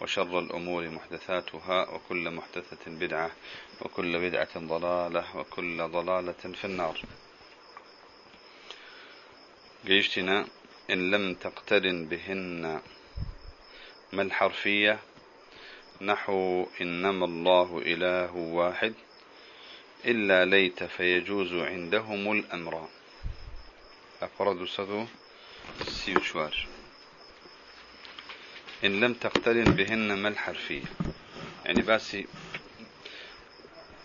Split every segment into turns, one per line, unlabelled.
وشر الأمور محدثاتها وكل محدثة بدعة وكل بدعة ضلالة وكل ضلالة في النار. جيشتنا إن لم تقترن بهن ما الحرفية؟ نحو إنما الله إله واحد إلا ليت فيجوز عندهم الأمر. أفرد سدو سيوشوار. إن لم تقترن بهن ما الحرفية يعني باسي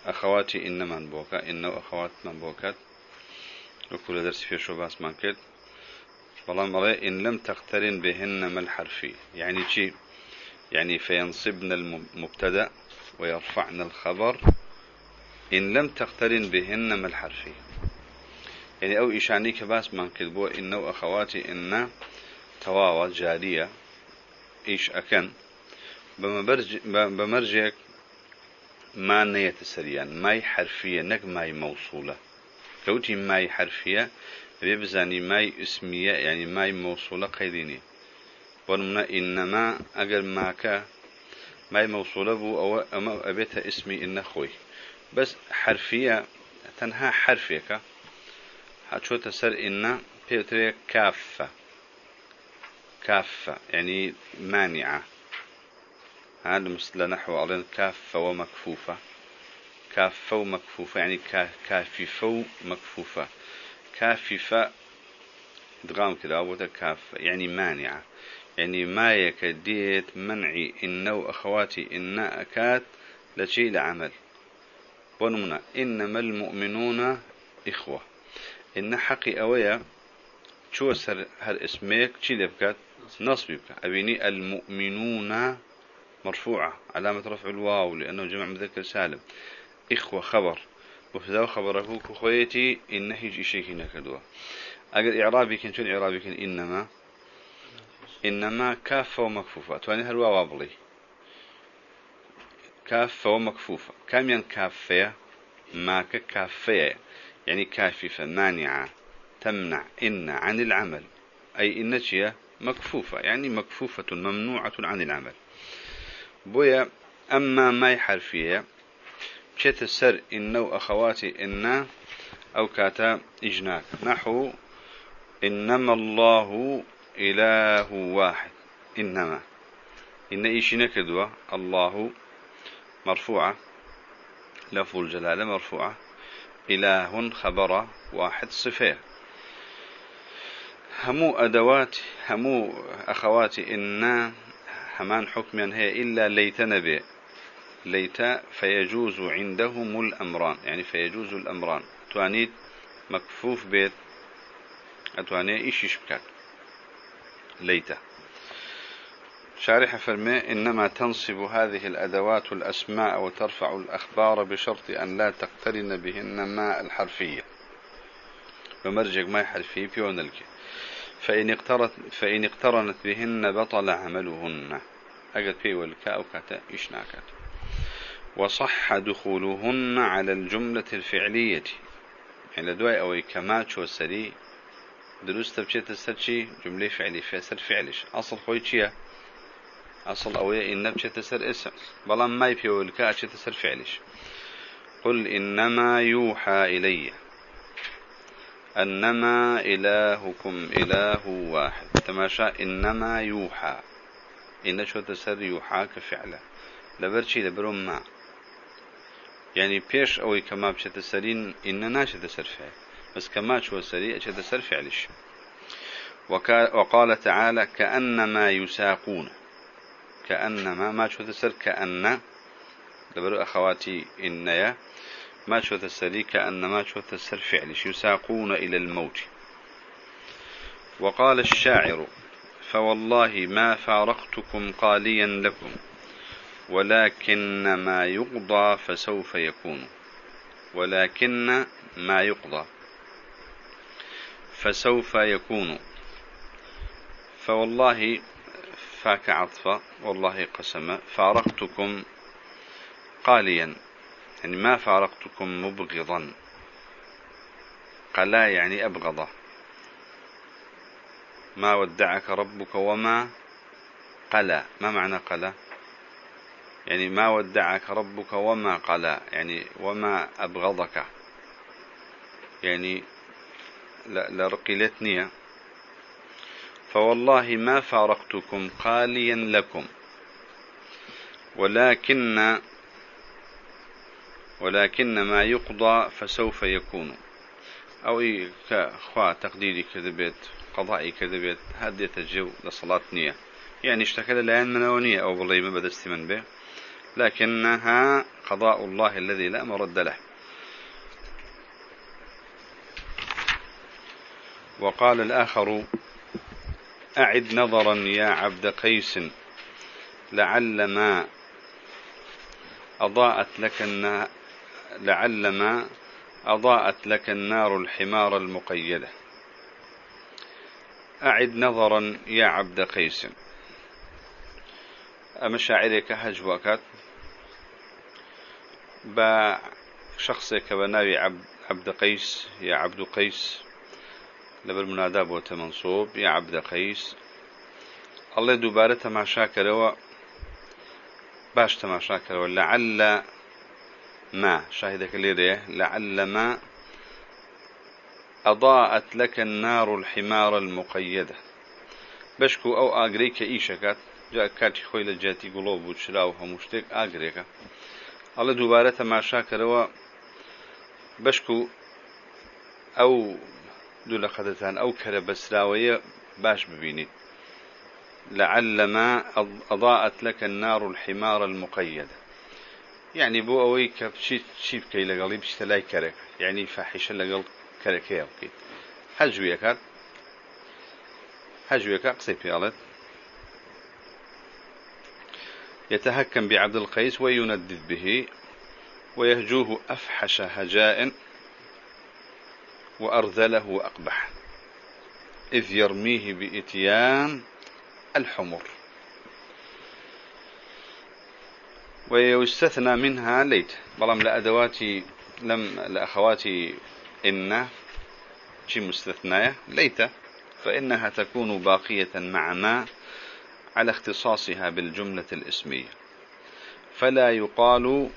أخواتي إن من بوكا إنه أخوات من بوكات وكل درس في شو باس من كد والله إن لم تقترن بهن ما الحرفية يعني شي؟ يعني فينصبن المبتدأ ويرفعن الخبر. إن لم تقترن بهن ما الحرفية يعني أو إشاني كباس من كذبو إنه أخواتي إن تواوى جارية. ئیش ئەەکەن بەمەرجێک ما نەیەتە سەریان. مای حرفیە نەک مای مەوسولە کەوتی مای حرفیە بێ بزانی مای ئسمیە ینی مای مەوسولە قەیدینی بۆنمە ئینەما ئەگەر ماکە مای مەوسولە بوو ئەوە ئەمە ئەبێتە ئسمی ئینە خۆی. بەس حرفیە تەنها حرفێکە. هاچۆتە سەر ئینە پێترێک کافە. كافة يعني مانعة. هذا مثل نحو أظن كافة ومكفوفة. كافة ومكفوفة يعني كاففة ومكفوفة. كاففة دغام كده أو كافة يعني مانعة. يعني ما يكديت منعي إنه أخواتي إن أكات لشيء لعمل. ونمنا إنما المؤمنون إخوة. إن حقي أويا شو سر هالاسميك؟ شي لبكات نصب يبكى أبيني المؤمنون مرفوعة علامة رفع الواو لأنه جمع مذكر سالم. إخوة خبر. وفذا خبره كخويتي إنه يجي شيء هنا كدوا. أجل إعرابي كن شو إعرابي كن إنما؟ إنما كافة ومكفوفة. تواني هالواو أبلي. كافة ومكفوفة. كم ين كافية؟ ماك كافية. يعني كاففة مانعة. تمنع إن عن العمل. أي إن شيء مكفوفة يعني مكفوفة ممنوعة عن العمل. بويا أما ما حرفية بشت السر إنه أخواتي إن أو كاتا إجناك. نحو إنما الله إله واحد. إنما. إن إيش نكدوا الله مرفوعة. لفظ الجلالة مرفوعة. إله خبر واحد صفة. همو أدوات همو أخواتي إن همان حكما هي إلا ليت نبي. ليت فيجوز عندهم الأمران يعني فيجوز الأمران. توانيت مكفوف بيت أتواني إيش يشبكات ليت. شارح فرمي إنما تنصب هذه الأدوات الأسماء وترفع الأخبار بشرط أن لا تقترن بهن ما الحرفية. ومرجق ما حرفي بيونلك فإن اقترت فإن اقترنت بهن بطل عملهن. أجد في والكاء أو كاتا إشناكات. وصح دخولهن على الجملة الفعلية. يعني لدواء أو كماتش والسري دروس تبشيت السرشي جملة فعلية. فيسر فعلش أصل خوي أصل أويا إن بشيت السر اسم بلا ما يفي والكاء بشيت السر فعلش قل إنما يوحى إلي. أنما إلهكم إله واحد. تماشى إنما يوحى. إن شو تسر يوحى كفعله. لبرشي لبرم ما. يعني بيش أوي كما بشت سرين إن ناش تسر فعل. بس كما شو سري أشد تسر فعلش. وقال تعالى كأنما يساقون كأنما ما شو تسر كأن لبرو أخواتي إنيا ما شو تسري كأنما شو تسر فعلش يساقون إلى الموت. وقال الشاعر فوالله ما فارقتكم قاليا لكم ولكن ما يقضى فسوف يكون ولكن ما يقضى فسوف يكون. فوالله فاك عطفة والله قسم فارقتكم قاليا. يعني ما فارقتكم مبغضا. قلا يعني أبغض. ما ودعك ربك وما قلا ما معنى قلا يعني ما ودعك ربك وما قلا يعني وما أبغضك. يعني لرقلتني فوالله ما فارقتكم قاليا لكم. ولكن ولكن ما يقضى فسوف يكون. أو كخوا تقديري كذبت قضائي كذبت هدية الجو لصلاة نية. يعني اشتكى الآن منونية أو بالله ما بدست من به. لكنها قضاء الله الذي لا مرد له. وقال الآخر أعد نظرا يا عبد قيس لعل ما أضاءت لك النار لعل ما أضاءت لك النار الحمار المقيدة. أعد نظرا يا عبد قيس. أمشاعرك هجوكات با شخصك بناوي عبد, قيس يا عبد قيس. لبر منادى بوت منصوب يا عبد قيس. الله دوبارة تماشا كروا. باش تماشا كروا. لعل ما شاهدك ليريه لعل ما أضاءت لك النار الحمار المقيدة. بشكو أو أجريك إيشكات جاء كاتي خوي لجاتي قلوب وشراو هموشتك أجريك الله دوبارة تماشا كروا بشكو أو دوو لە أو كرة بسراوية باش ببيني. لعل ما أضاءت لك النار الحمار المقيدة. يعني بو أوي كبشي شيب كي لقلي بشتلاي كرك يعني فاحشة لقل كركي أوكي هجوية كات هجوية كات قصي بيالت يتهكم بعبد القيس ويندد به ويهجوه أفحش هجاء وأرذله وأقبح. إذ يرميه بإتيان الحمر. ويستثنى منها ليت. بلام لأدواتي لم لأخواتي إن شي مستثناية. ليت فإنها تكون باقية مع ما على اختصاصها بالجملة الإسمية. فلا يقال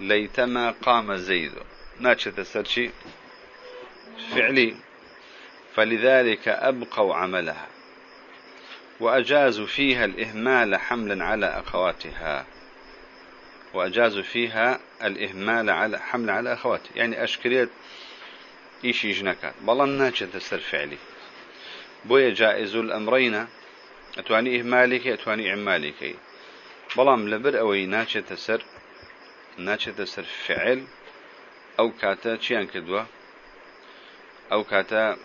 ليتما قام زيد. ناتشة السرشي فعلي. فلذلك أبقوا عملها. وأجازوا فيها الإهمال حملا على أخواتها. وأجازوا فيها الإهمال على حمل على أخواتها يعني أشكريت إيش يجنكات بلان ناجة تسر فعلي. بويا جائز الأمرين. أتواني إهمالك أتواني إعمالك. بلام لبر أوي ناجة تسر ناجة تسر فعل. أو كاتا تشيان كدوة؟ أو كاتا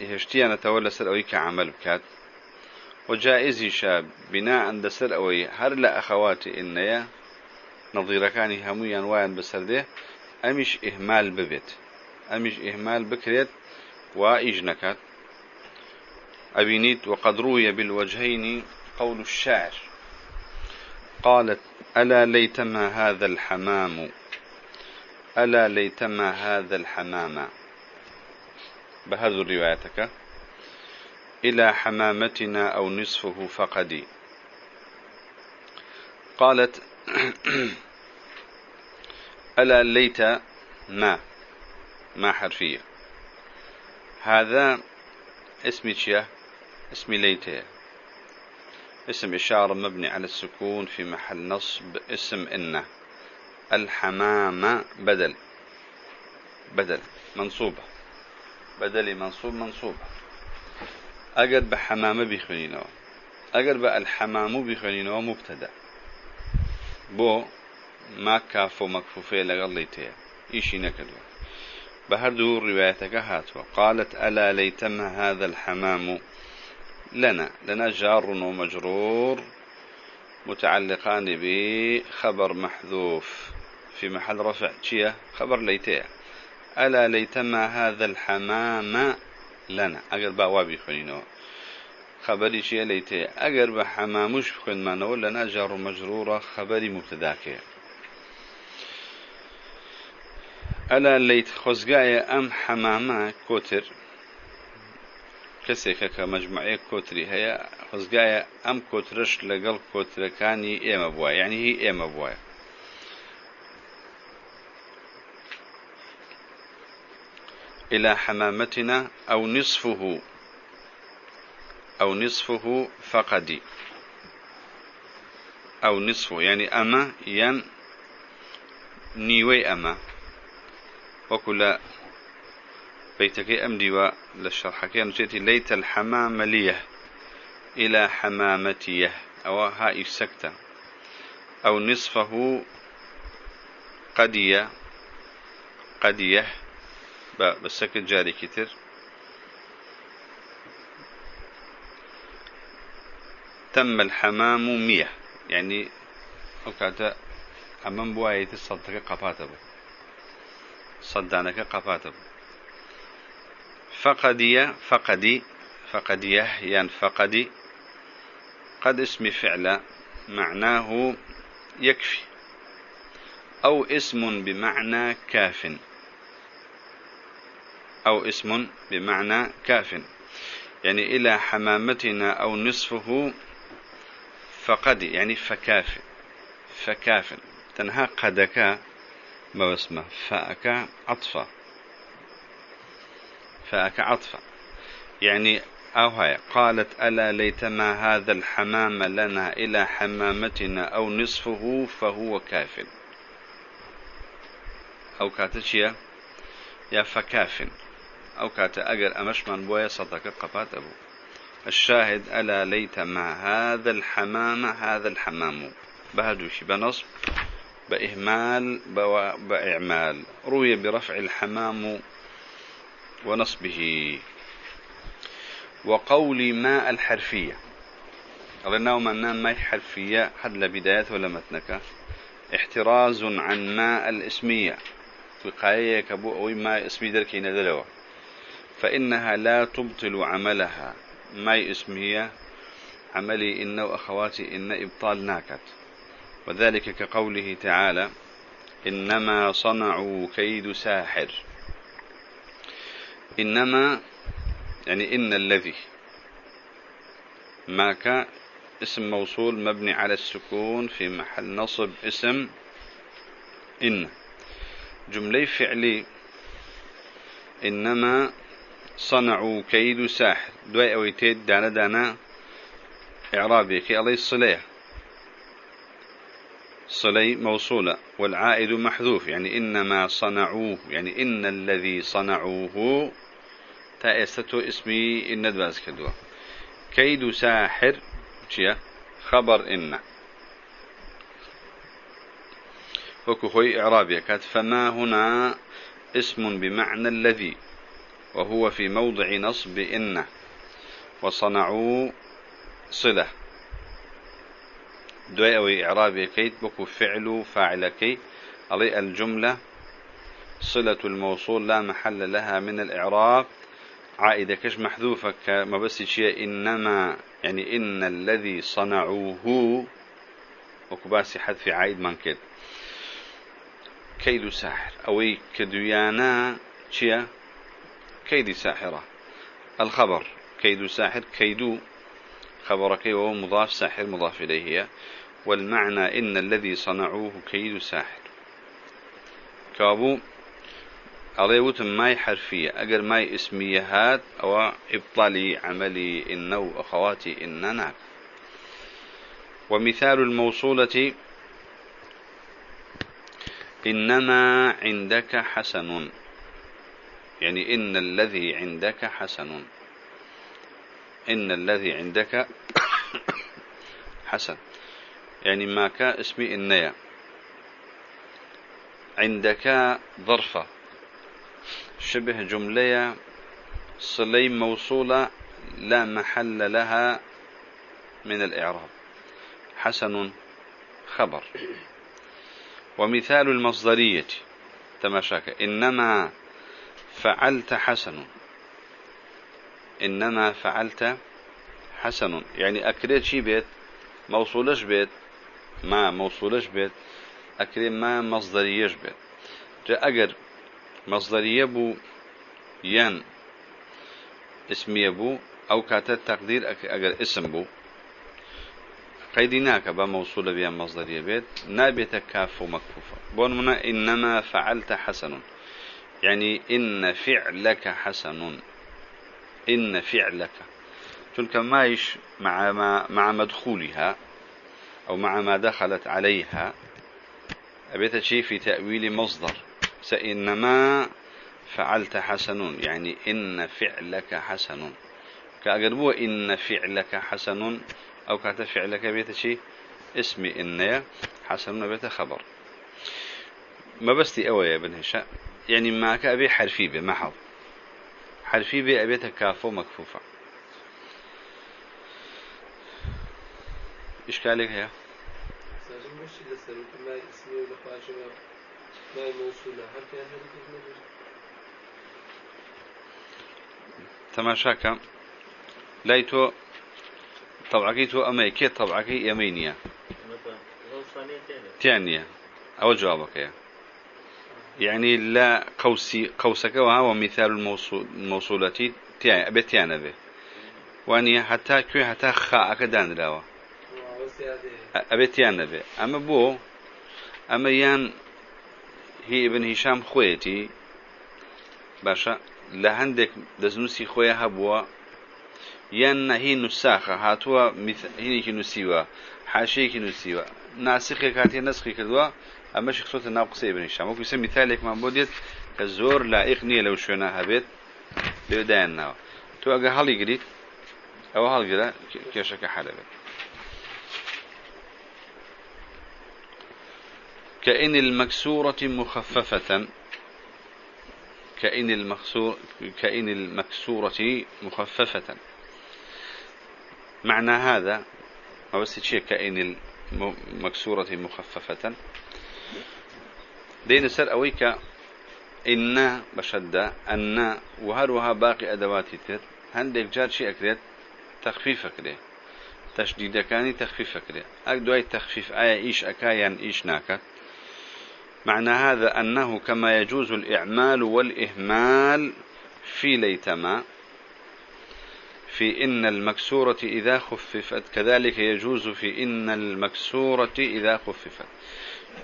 هشتيانا تولى سر أوي كعمل بكات. وجائزي شاب بناء دسر أوي هر لا أخواتي إنيا نظير كاني هميا وين بسر أمش إهمال ببيت أمش إهمال بكريت وإجنكات أبينيت وقد روي بالوجهين قول الشاعر قالت ألا ليتما هذا الحمام؟ ألا ليتما هذا الحمام؟ بهذا روايتك إلى حمامتنا أو نصفه فقدي. قالت ألا ليت ما ما حرفية. هذا اسم شيا؟ اسم ليت اسم إشارة مبني على السكون في محل نصب اسم إنه الحمامة بدل. بدل منصوبة. بدل منصوب منصوب أجر بحمامة بخنينه أجر بالحمام بخنينه مبتدأ. بو ما كافو مكفوفي لغليته إيشي نكدوا بهردو روايتك هاتوا قالت ألا ليتم هذا الحمام لنا. لنا جار ومجرور متعلقان بخبر محذوف. في محل رفع. شيء خبر ليتيه ألا ليتما هذا الحمام لنا. أقل بأوابي خلينه خبری چیە لی تێ ئەگەر بە حەماموش بخوێنمانەوە لە ناجار و مەجرورە خبری مبتداکێ ئەلا لیت خۆزگایە ئەم حەمامە کۆتر کەسێکە کە مەجموعەیە کۆتری هەیە خۆزگایە ئەم کۆترش لەگەڵ کۆترەکانی ئێمە بووە یعنی هی ئێمە بووە إلى حمامتنا أو نصفه. أو نصفه فقد. أو نصفه يعني أما ين نيوي أما. وكل بيتك أمدي للشرحكين نسيتي ليت الحمام ليه إلى حمامتية أو هاي سكتة أو نصفه قدية قدية بالسكت جاري كتير. تم الحمام مية. يعني وكاتا أمام بوايتي صدق قفاته صدانك قفاته فقدي فقدي فقديه يعني فقدي. قد اسم فعل معناه يكفي. أو اسم بمعنى كاف. أو اسم بمعنى كاف. يعني إلى حمامتنا أو نصفه فقد يعني فكاف فكاف. تنهى قدك ما اسمه فأك عطفة فاك عطفا يعني أو هاي قالت ألا ليتما هذا الحمام لنا إلى حمامتنا أو نصفه فهو كاف. أو كاتشيا يا فكاف. أو كات أجر أمش من بويا صدق قفات أبو. الشاهد ألا ليتما هذا الحمام هذا الحمام. بهدوش بنصب بإهمال بإعمال. روي برفع الحمام ونصبه. وقول ما الحرفية. قلنا ومنا ما حرفية حد لبداية ولا متنك. احتراز عن ما الإسمية. وقاية كبو أو ما إسمي دركي ندلوا فإنها لا تبطل عملها. ما اسمية عملي إن وأخواتي إن إبطال ناكت. وذلك كقوله تعالى إنما صنعوا كيد ساحر. إنما يعني إن الذي ما كان اسم موصول مبني على السكون في محل نصب اسم إن. جملة فعلي إنما صنعوا كيد ساحر. دواء أويتيد دانا دانا إعرابي. كي الله الصلاة صلي موصولة والعائد محذوف. يعني إنما صنعوه. يعني إن الذي صنعوه. تا استو اسمي إن باز كدوا. كيد ساحر. خبر إن. وكخوي إعرابي. كات فما هنا اسم بمعنى الذي. وهو في موضع نصب إن وصنعوا صلة. دوي إعرابي كيت بكو فعل فاعل كي علي الجملة صلة الموصول لا محل لها من الإعراب. عائدة كش محذوفة كما بس شيء إنما يعني إن الذي صنعوه. وكباسي حذف عائد من كد كيد ساحر أو كديانا شيء كيد ساحرة. الخبر كيد ساحر كيدو خبرك وهو مضاف ساحر مضاف إليه والمعنى إن الذي صنعوه كيد ساحر. كابو وتم ماي حرفية. أجر ماي اسمية هات أو إبطالي عملي إنه أخواتي إننا ومثال الموصولة إنما عندك حسن. يعني إن الذي عندك حسن. إن الذي عندك حسن. يعني ما كا اسمي إنيا. عندك ظرفة. شبه جملة صلي موصولة لا محل لها من الإعراب. حسن خبر. ومثال المصدرية. تماشاك إنما فعلت حسن. إنما فعلت حسن. يعني أكريت شي بيت موصولش بيت ما موصولش بيت. أكريت ما مصدريش بيت. جاء أجر مصدرية بو ين اسمية بو أو كاتت تقدير أجر اسم بو. قيدناك بموصولة بها مصدرية بيت نابت كاف ومكفوفة. بون منا إنما فعلت حسن. يعني إن فعلك حسن. إن فعلك. تلك مايش مع ما مع مدخولها أو مع ما دخلت عليها. أبيت شيء في تأويل مصدر. سإنما فعلت حسن. يعني إن فعلك حسن. كأقربوا إن فعلك حسن أو كانت فعلك شيء اسمي إن حسن بيت خبر. ما بستي أوي يا ابن هشام. يعني معك أبي حرفي بمحض حرفي بي أبيت كافو مكفوفة. إشكالك هي تماشاك لايتو طبعكي تو أما كي طبعكي؟ يمينية. تانية أو جوابك يا. يعني لا قوسي قوسك وهو مثال الموصول الموصولة تيان بتيانا به. واني حتى كوي حتى خاء كدان راوا. أبتيانا به. أما بو أما يان هي ابن هشام خويتي باشا لهندك دزنوسي خويا هبوا. يان هي نساخة هاتوا مث... هي نسيوا حاشيك نسيوا. ناسخي كاتي نسخي كدوا أما شخصوت الناقصي ابن هشام؟ وكو يسمي مثالك ما بوديت كزور لائق نية لو شونا هبيت. بيودان ناو. تو أقا هل يقريت أو هل قرأ؟ كيشك حلبت كأن المكسورة مخففة. كأن المكسور كأن المكسورة مخففة. معنى هذا بس شيء كأن المكسورة مخففة. دين سر أويك إن بشدة أن وهروها باقي أدوات تر. هندك جار شيء أكريت؟ تخفيف أكريت تشديد كاني تخفيف أكريت أكدواي تخفيف. آية إيش أكايا إيش ناكت معنى هذا أنه كما يجوز الإعمال والإهمال في ليتما في إن المكسورة إذا خففت. كذلك يجوز في إن المكسورة إذا خففت.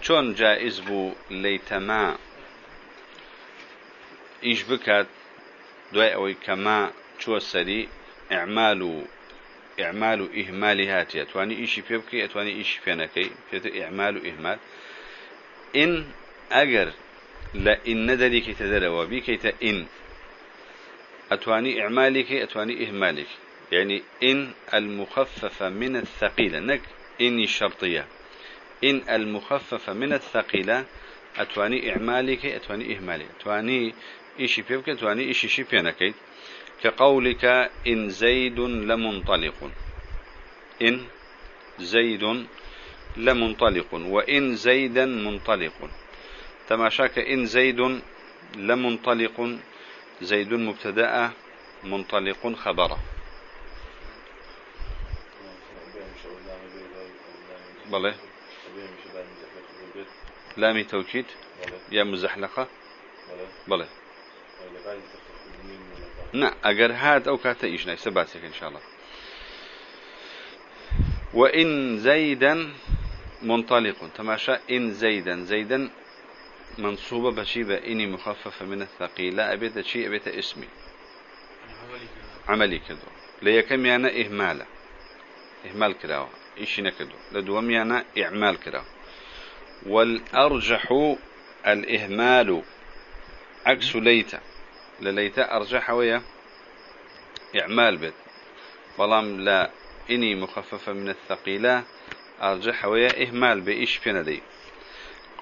شون جائز بو ليتما إيش بكات دوای أوي كما شو السري إعمال إعمال إهمال هاتي أتواني إيشي بيبكي أتواني إيشي بينكي في إعمال إهمال إن أجر لا إن ندري تدروا بك إن أتواني إعمالك أتواني إهمالك يعني إن المخففة من الثقيلة. نك إني الشرطية إن المخففة من الثقيلة أتواني إعمالك أتواني إهمالك أتواني إيشي بيبك أتواني إيشي شي كقولك إن زيد لمنطلق. إن زيد لمنطلق. وإن زيدا منطلق. تماشاك إن زيد لمنطلق. زيد مبتدأ منطلق خبره بله. لامي توكيد. يا مزحلقة. بله نا اگر هات أو كاتا إيش سباسك ان شاء الله وإن زيدا منطلق تماشى إن زيدا زيدا منصوبة بشيبة إني مخففة من الثقيلة أبيت شيء أبيت اسمي عملي كدو ليكم يعني إهمالة إهمال. كداوة إيش نكدو لدوم يعني إعمال كداوة والأرجح الإهمال. عكس ليت. لليت أرجح ويا إعمال بيت. بلام لا إني مخففة من الثقيلة. أرجح ويا إهمال بإيش في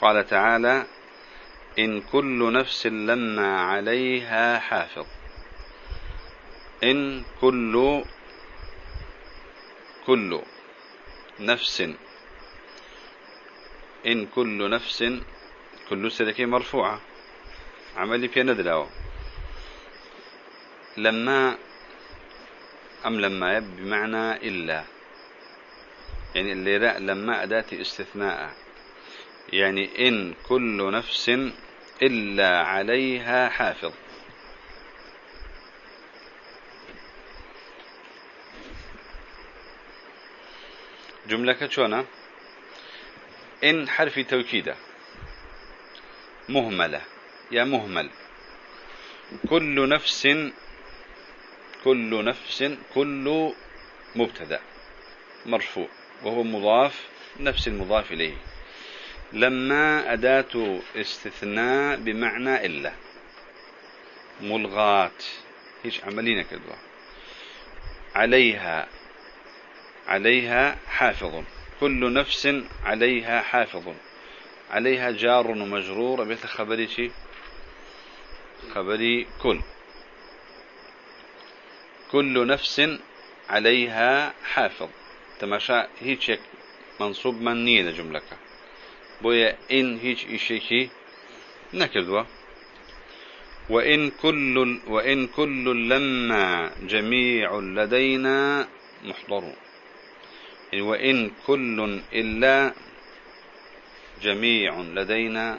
قال تعالى إن كل نفس لما عليها حافظ. إن كل كل نفس إن كل نفس كل سلكي مرفوعة. عملي في ندلاو لما أم لما يب بمعنى إلا. يعني اللي رأى لما أداة استثناء. يعني إن كل نفس إلا عليها حافظ. جملة شونا إن حرف توكيدة مهملة. يا مهمل. كل نفس كل نفس كل مبتدأ. مرفوع. وهو مضاف نفس المضاف إليه. لما أداة استثناء بمعنى إلا. ملغات هيش عملين كدوا عليها. عليها حافظ. كل نفس عليها حافظ. عليها جار ومجرور. بيت خبري شي؟ خبري كل. كل نفس عليها حافظ. تماشا هيك منصوب من نية جملك بويا إن هيك إشيكي نكردوا. وإن كل وإن كل لما جميع لدينا محضرون. وإن كل إلا جميع لدينا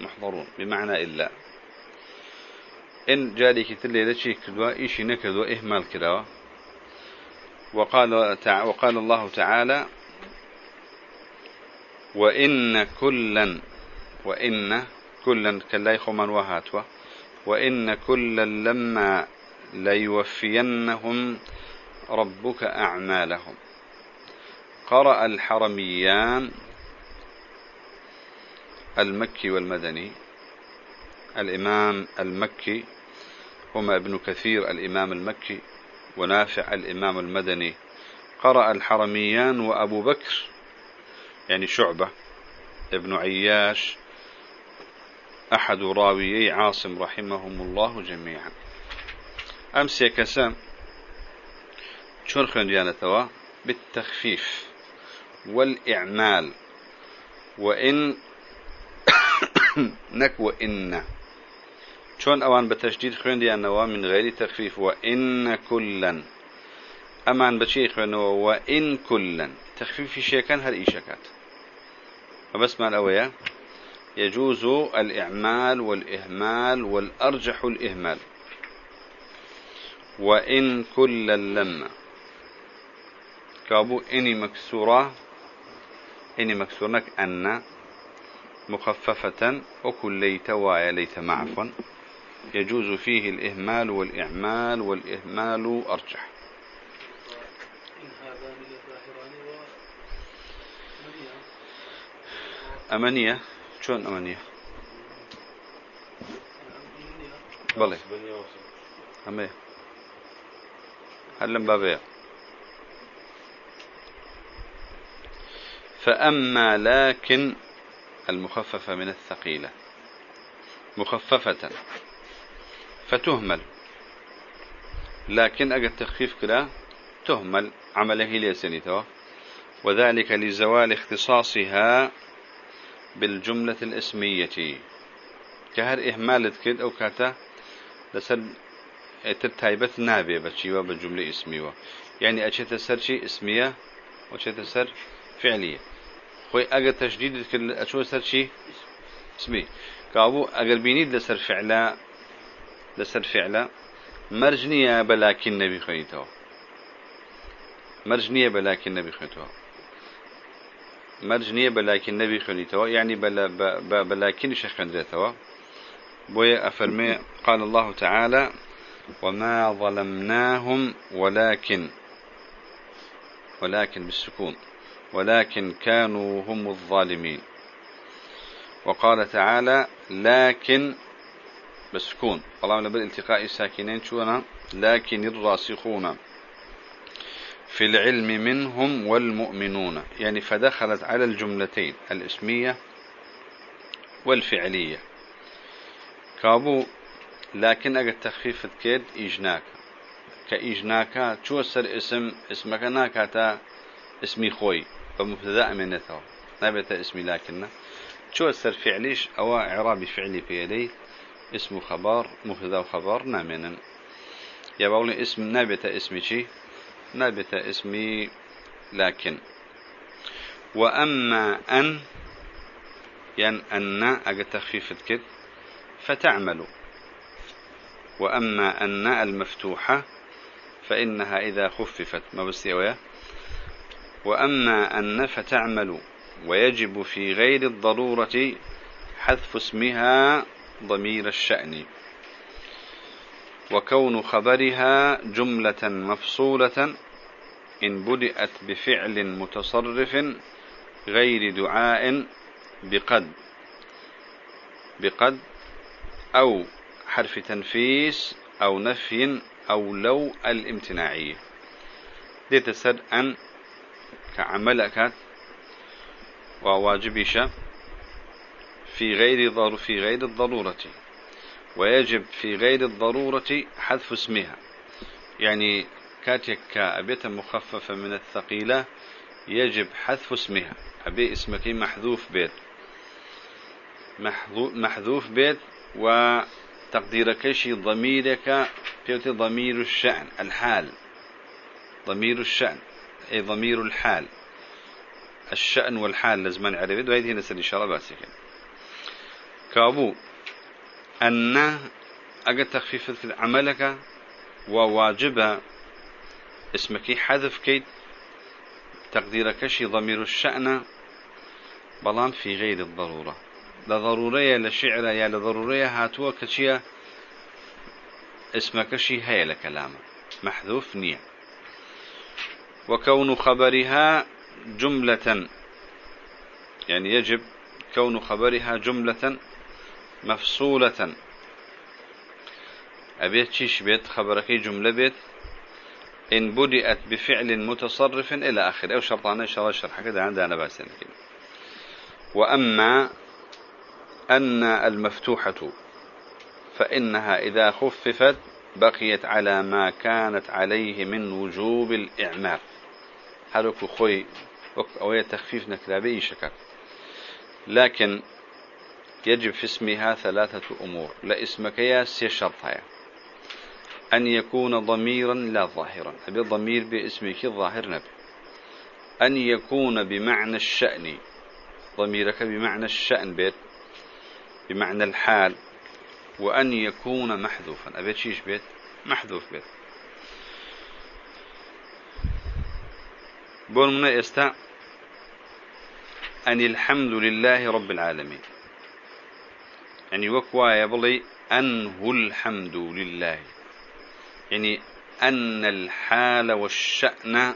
محضرون. بمعنى إلا. إن جاري كتلي لشي كدوا إيشي نكدوا إهمال كدوا. وقال, وقال الله تعالى وإن كلا وإن كلا كلا من وهاتوا. وإن كلا لما ليوفينهم ربك أعمالهم. قرأ الحرميان المكي والمدني. الإمام المكي هما ابن كثير الإمام المكي ونافع الإمام المدني. قرأ الحرميان وأبو بكر يعني شعبة ابن عياش أحد راويي عاصم رحمهم الله جميعا. أمس يكسام شون خنديانة توا؟ بالتخفيف. والإعمال. وإن نك وإن. شون أوان بتشديد خندي أنه من غير تخفيف وإن كلا. أمان بشي خندي وإن كلا. تخفيف شيء كان هل إيشكات فبس ما الأوية يجوز الإعمال والإهمال والأرجح الإهمال. وإن كلا لما. كابو إني مكسورة. إني مكسورنك أن مخففة وكل ليت معفا يجوز فيه الإهمال والإعمال والإهمال أرجح. أمانية؟ شون أمانية؟ بلي أمي هل لم بابيع؟ فأما لكن المخففة من الثقيلة. مخففة. فتهمل. لكن أجد تخفيف كلا تهمل. عمله ليسني وذلك لزوال اختصاصها بالجملة الاسمية. كهر إهمال كد أو كاتا لسر تتايبت نابي بشيوة بالجملة اسمية. يعني أشيت سر شيء اسمية وأشيت سر فعلية. خوي أجر تشديد أشو سر شيء اسمي كابو أجر بينيد لسر فعلا لسر فعلا مرجنية بلاكن نبي خيتها مرجنية بلاكن نبي خيتها مرجنية بلاكن نبي خيتها يعني بلا بلاكن شخندتها بويا أفرمي قال الله تعالى وما ظلمناهم ولكن ولكن بالسكون. ولكن كانوا هم الظالمين. وقال تعالى لكن بسكون الله من التقاء الساكنين شونا. لكن الراسخون في العلم منهم والمؤمنون. يعني فدخلت على الجملتين الاسمية والفعلية. كابو لكن أجد تخفيف كيد إجناك كإجناك شو سر اسم؟ اسمك ناكاتا اسمي خوي. فمبتدأ منته نابت اسمي لكن شو السر فعليش أو إعرابي فعلي في يدي. اسم خبر مبتدأ وخبر نامنا يا بقول اسم نابت اسمي شي؟ نابت اسمي لكن. وأما أن يعني أن أجد تخفيف كد فتعمل. وأما أن المفتوحة فإنها إذا خففت. ما بس وأما أن فتعمل ويجب في غير الضرورة حذف اسمها ضمير الشأن. وكون خبرها جملة مفصولة إن بدأت بفعل متصرف غير دعاء بقد بقد أو حرف تنفيس أو نفي أو لو الامتناعية دي تسد أن كعملك وواجبش في غير ضر في غير الضرورة. ويجب في غير الضرورة حذف اسمها. يعني كاتك كأبيت مخففة من الثقيلة يجب حذف اسمها. أبي اسمك محذوف بيت. محذوف بيت وتقديرك شي ضميرك. بيوتي ضمير الشأن الحال. ضمير الشأن. أي ضمير الحال. الشأن والحال لازم نعرف وهذه هنا سن إشارة باسكة كابو أن أجد تخفيف عملك وواجب اسمك. حذف كيد تقديرك شي ضمير الشأن. بلان في غير الضرورة. لضرورية لشعر يا لضرورية هاتوا كشيا اسمك شي هي لكلامه محذوف نية. وكون خبرها جملة. يعني يجب كون خبرها جملة مفصولة. أبيت شيش بيت؟ خبرك جملة بيت. إن بدأت بفعل متصرف إلى آخر أو شرطان شاء الله الشرح كذا عندنا بس وأما أن المفتوحة فإنها إذا خففت بقيت على ما كانت عليه من وجوب الإعمار. هلوك خوي أو تخفيف نكلابي شكر لكن يجب في اسمها ثلاثة أمور. لا اسمك يا سي شرطها أن يكون ضميرا لا ظاهرا. أبي الضمير باسمك الظاهر نبي. أن يكون بمعنى الشأن. ضميرك بمعنى الشأن بيت بمعنى الحال. وأن يكون محذوفا. أبي تشيش بيت؟ محذوف بيت. بول من إستا أن الحمد لله رب العالمين. يعني وكوا يبلي أنه الحمد لله. يعني أن الحال والشأن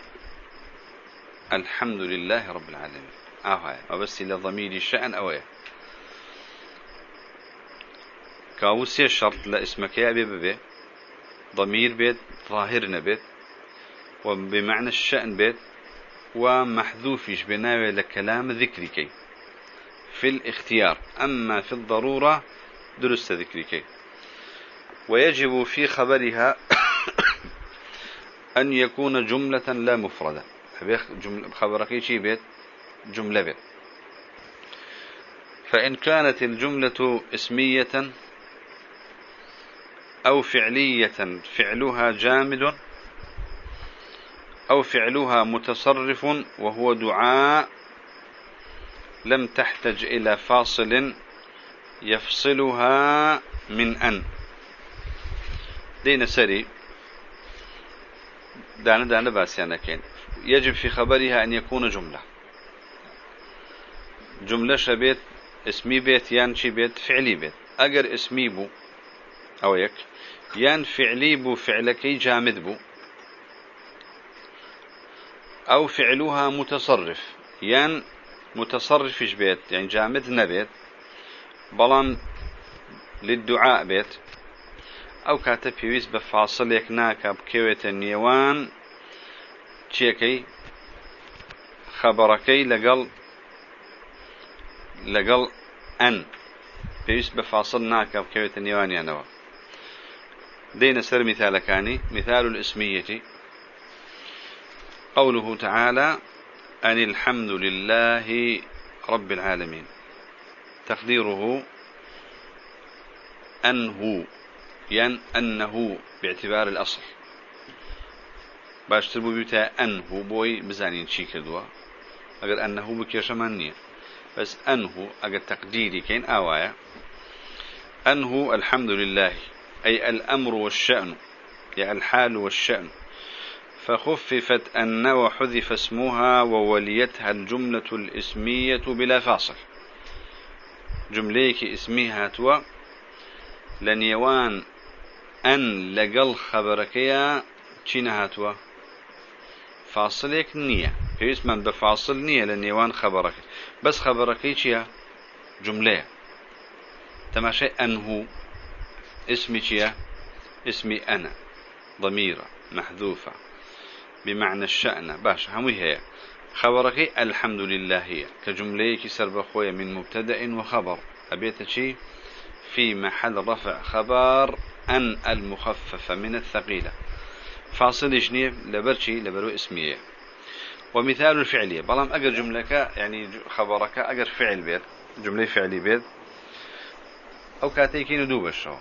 الحمد لله رب العالمين. آه وبس إلى ضمير الشأن أوه كاوسي شرط لاسمك يا ببي ضمير بيت ظاهر نبيت وبمعنى الشأن بيت ومحذوفش بناوي لكلام ذكرك. في الاختيار أما في الضرورة درست ذكرك. ويجب في خبرها أن يكون جملة لا مفردة. خبرك شي بيت؟ جملة بيت. فإن كانت الجملة اسمية أو فعلية فعلها جامد أو فعلها متصرف وهو دعاء لم تحتج إلى فاصل يفصلها من أن. دين سري. دانا دانا باسيانا كين. يجب في خبرها أن يكون جملة. جملة شبيت اسمي بيت يان شي بيت فعلي بيت. أجر اسمي بو أو يك. يان فعلي بو فعلك جامد بو. أو فعلها متصرف. يان متصرف إيش بيت؟ يعني جامد نبيت بلان للدعاء بيت. أو كاتب بيويس بفاصل يكناك بكوية النيوان. تشيكي خبركي لقل لقل أن. بيويس بفاصل ناك بكوية النيوان يا دين سر مثال كاني مثال الاسمية. قوله تعالى أن الحمد لله رب العالمين. تقديره أنه ين أنه باعتبار الأصل. باش تربو بيتا أنه بوي بزانين شي كدوا أقل أنه بكيشمانية بس أنه أقل تقديري كين آوايا. أنه الحمد لله أي الأمر والشأن يعني الحال والشأن. فخففت أن وحذف اسمها ووليتها الجملة الإسمية بلا فاصل. جمليك اسمها توا. لنيوان أن لقل خبرك يا هاتوا فاصلك نية. في اسم بفاصل نية لنيوان خبرك. بس خبرك يا جملة. تماشي أنه. اسمي يا اسمي أنا. ضميرة. محذوفة. بمعنى الشأن. باش همي هي. خبرك الحمد لله. هي كجملة سربخوية من مبتدأ وخبر. أبيت شيء في محل رفع خبر أن المخففة من الثقيلة. فاصل جنيه لبرشي لبرو اسمية ومثال الفعلية بلام أجر جملك يعني خبرك أجر فعل بيت. جملة فعلي بيت. أو كاتيكين ندوب الشو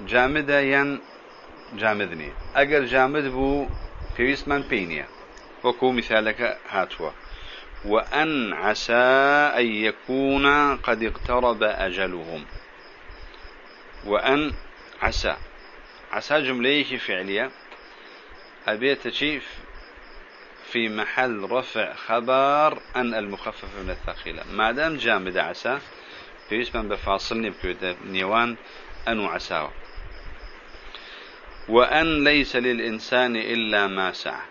جامدة ين جامدني. أجر جامد بو من بينيا. وكو مثالك هاتوا. وأن عسى أن يكون قد اقترب أجلهم. وأن عسى. عسى جملة فعلية. أبيت شيء في محل رفع خبر أن المخفف من الثقيلة. ما دام جامد عسى في اسم بفاصلني بكويت نيوان أن عساوه وأن ليس للإنسان إلا ما سعى.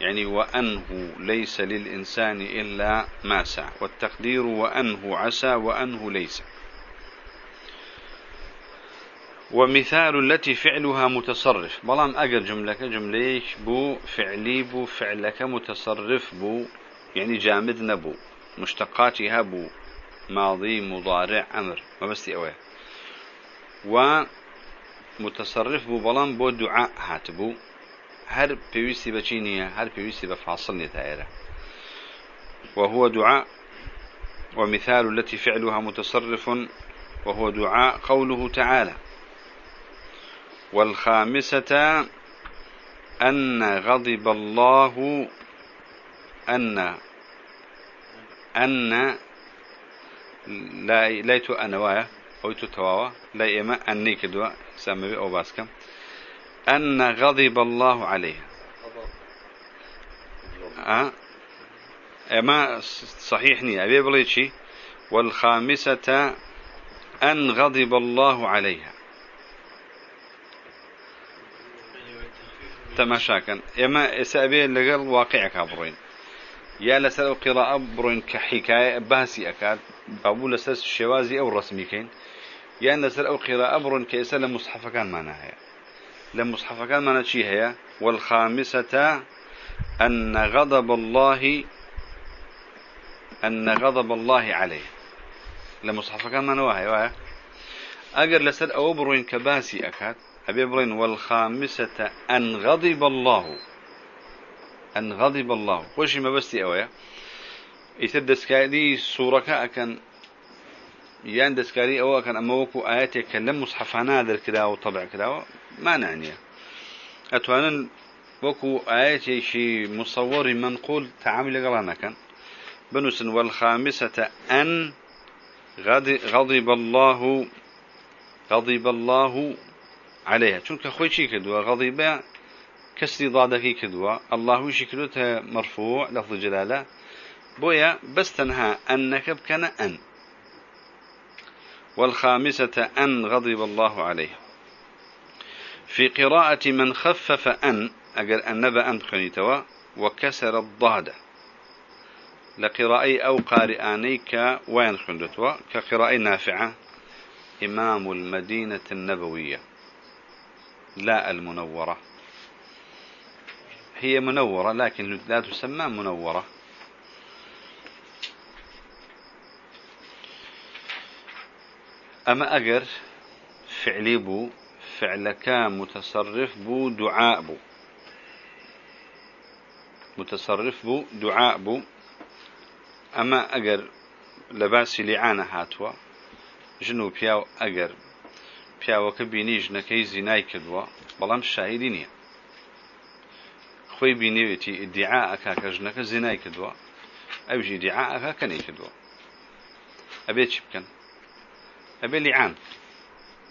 يعني وأنه ليس للإنسان إلا ما سعى. والتقدير وأنه عسى وأنه ليس. ومثال التي فعلها متصرف. بەڵام ئەگەر جملەکە جملەیەک بوو فعلي بوو فعلەکە متصرف بوو. يعني جامد نەبوو مشتقاتها بوو. ماضي مضارع أمر. مەبەست ئەوەی ومتصرف بو بلام بو دعاء هاتبو هر بيوسي بچينية هر بيوسي بفاصل نتائرة وهو دعاء ومثال التي فعلها متصرف وهو دعاء قوله تعالى. والخامسة أن غضب الله أن أن لا ليت أنا وايا أو تتواوا لا إما أني كدوا. سامي أو باسكم أن غضب الله عليها أه؟ أما صحيحني أبي بليتشي والخامسة أن غضب الله عليها. تماشاكن. أما اسابي لقل واقعك بروين يا لسر قراءة بروين كحكاية باسي أكاد. أبو لسر الشوازي أو رسمي كين. يا لسر أو قراءة بروين كيسا لمصحف كان معناها لمصحف كان معناها شي هي؟ والخامسة أن غضب الله أن غضب الله عليه. لمصحف كان معناها أجر لسر أو بروين كباسي أكاد. أبي برين والخامسة أن غضب الله. أن غضب الله. وش ما بستي أويا. يتدس كادي صورة أكن يان دسكاري أو أكن أما وكو آيات يكلم مصحف نادر كذا وطبع كذا ما نعني. أتوانا وكو آيات شي مصور منقول تعامل قرانا كان. بنوس والخامسة أن غضب الله غضب الله عليها. چونك خوي شي كدوا؟ غضيبة كسر ضادك كدوا. الله وشي كدوتها مرفوع لفظ جلالة. بويا بس تنهى أنك بكن أن. والخامسة أن غضب الله عليه. في قراءة من خفف أن أجل النبأ أن خنيتوا وكسر الضاد. لقراءي أو قارئانيك وين خندتوا كقراءي نافعة. إمام المدينة النبوية. لا المنورة. هي منورة لكن لا تسمى منورة. أما ئەگەر فعلي بوو فعلەکە متصرف بوو دعاء بوو. متصرف بوو دعاء بوو. أما أجر لباسي لعانة هاتوا جنو بياو أجر. بياو كبيني جنكي زناي كدوا بلام الشاهدين نییە خۆی بینێوێتی ئیدعاءەکە کە ژنەکە زینای کردووە ئەوژی دیعاءەکە کەنەی کردووە ئەبێ چی ئەبێ لیعان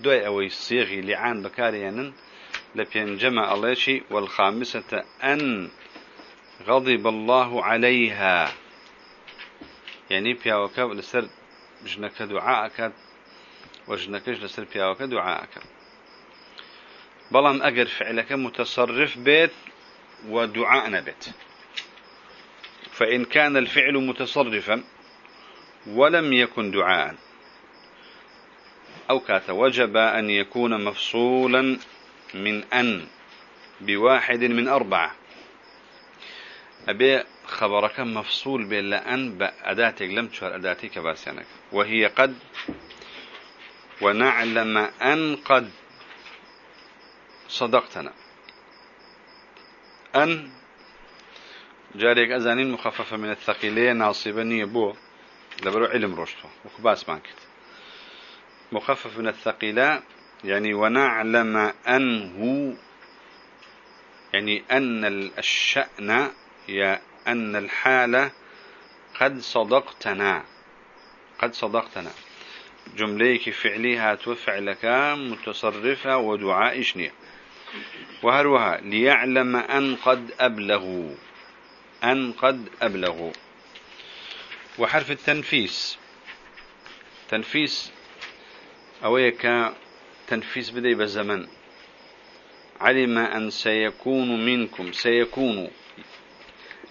دوای ئەوەی سێغی لیعان بەکارێنن لە پێنجەمە ئەڵێشی والخامسة أن غضب الله عليها. يعني پیاوەکە لەسەر ژنەکە دوعاءەکات وژنەکەش لەسەر پیاوەکە دوعاءەکات بەڵام ئەگەر فعلەکە متصرف بيت ودعاء نبت فإن كان الفعل متصرفا ولم يكن دعاء. أو كات وجب أن يكون مفصولا من أن بواحد من أربعة. أبي خبرك مفصول بين لأن بأداتك لم تشهر أداتي كباسيانك وهي قد ونعلم أن قد صدقتنا. أن جاريك أزانين مخففة من الثقيلين ناصبة نية بو لبرو علم رشته. وكباس مانكت. مخفف من الثقيلة يعني ونعلم أنه يعني أن الشأن يا أن الحالة قد صدقتنا قد صدقتنا. جمليك فعليها توفعلك متصرفة ودعاء شنيه وهروها ليعلم أن قد أبلغوا أن قد أبلغوا وحرف التنفيس تنفيس أويك تنفيس بدي بزمن. علم أن سيكون منكم سيكون.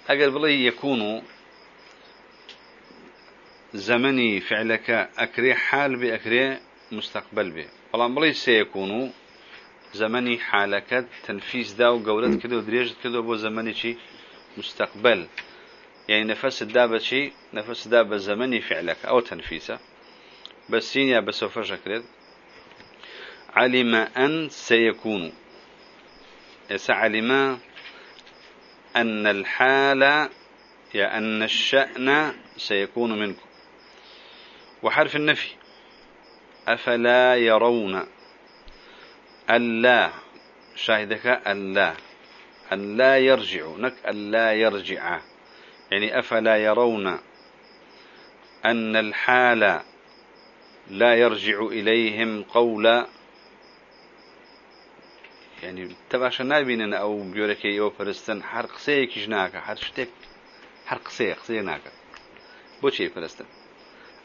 أقل بلي يكون زمني فعلك أكري حال بأكري مستقبل به والله بلي سيكون زمني حالكت تنفيذ دا وقولت كده ودريجت كده بو زمني شي مستقبل. يعني نفس الدابة شي نفس الدابة زمني فعلك أو تنفيسه بس يا بسوف شكرت علم أن سيكون. علم أن الحال يا أن الشأن سيكون منكم. وحرف النفي. أفلا يرون ألا شاهدك ألا ألا يرجع نك ألا يرجع. يعني أفلا يرون أن الحال لا يرجع إليهم قولا. يعني تباش نابين أو بيوركي أو فرستن حرق سيك جناك حرق سيك سيناك بوشي فرستن.